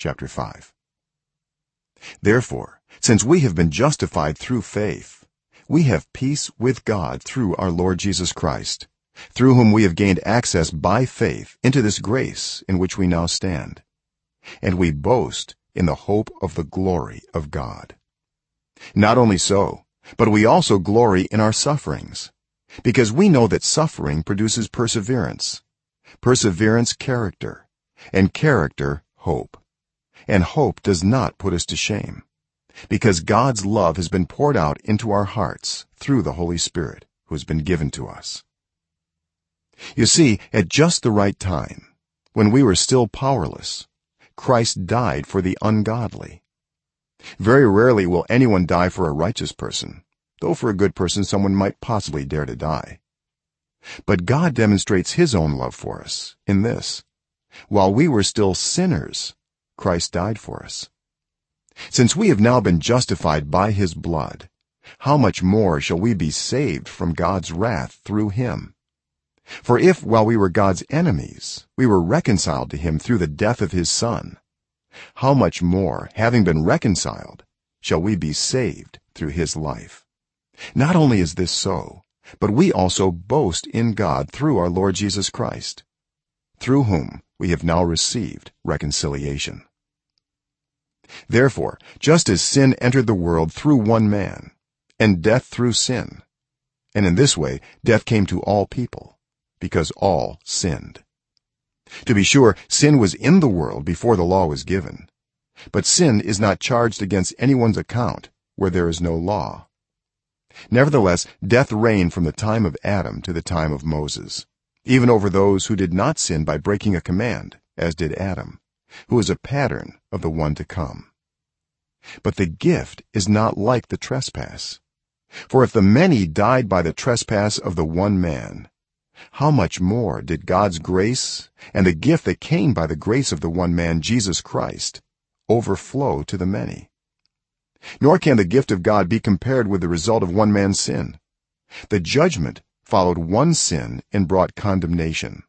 chapter 5 therefore since we have been justified through faith we have peace with god through our lord jesus christ through whom we have gained access by faith into this grace in which we now stand and we boast in the hope of the glory of god. Not only so but we also glory in our sufferings because we know that suffering produces perseverance perseverance character and character hope and hope does not put us to shame because god's love has been poured out into our hearts through the holy spirit who has been given to us. You see at just the right time when we were still powerless christ died for the ungodly. Very rarely will anyone die for a righteous person though for a good person someone might possibly dare to die. But god demonstrates his own love for us in this. While we were still sinners christ died for us. Since we have now been justified by his blood how much more shall we be saved from god's wrath through him? For if while we were god's enemies we were reconciled to him through the death of his son how much more having been reconciled shall we be saved through his life? Not only is this so but we also boast in god through our lord jesus christ through whom we have now received reconciliation therefore just as sin entered the world through one man and death through sin and in this way death came to all people because all sinned. To be sure sin was in the world before the law was given but sin is not charged against anyone's account where there is no law. Nevertheless death reigned from the time of adam to the time of moses even over those who did not sin by breaking a command as did adam who is a pattern of the one to come. But the gift is not like the trespass. For if the many died by the trespass of the one man how much more did god's grace and the gift that came by the grace of the one man jesus christ overflow to the many? Nor can the gift of god be compared with the result of one man's sin. The judgment followed one sin and brought condemnation.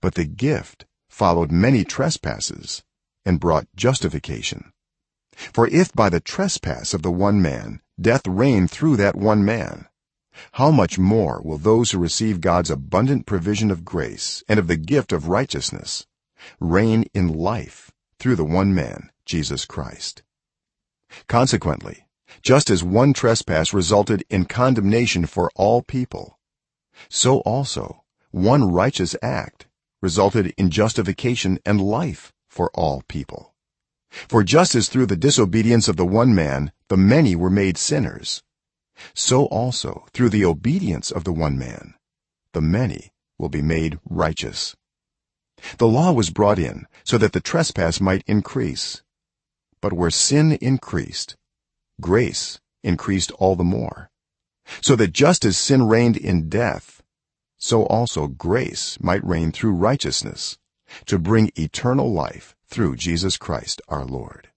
But the gift followed many trespasses and brought justification. For if by the trespass of the one man death reigned through that one man how much more will those who receive god's abundant provision of grace and of the gift of righteousness reign in life through the one man jesus christ? Consequently just as one trespass resulted in condemnation for all people so also one righteous act resulted in justification and life for all people. For just as through the disobedience of the one man the many were made sinners. So also through the obedience of the one man the many will be made righteous. The law was brought in so that the trespass might increase. But where sin increased grace increased all the more. So that just as sin reigned in death so also grace might reign through righteousness to bring eternal life through Jesus Christ our Lord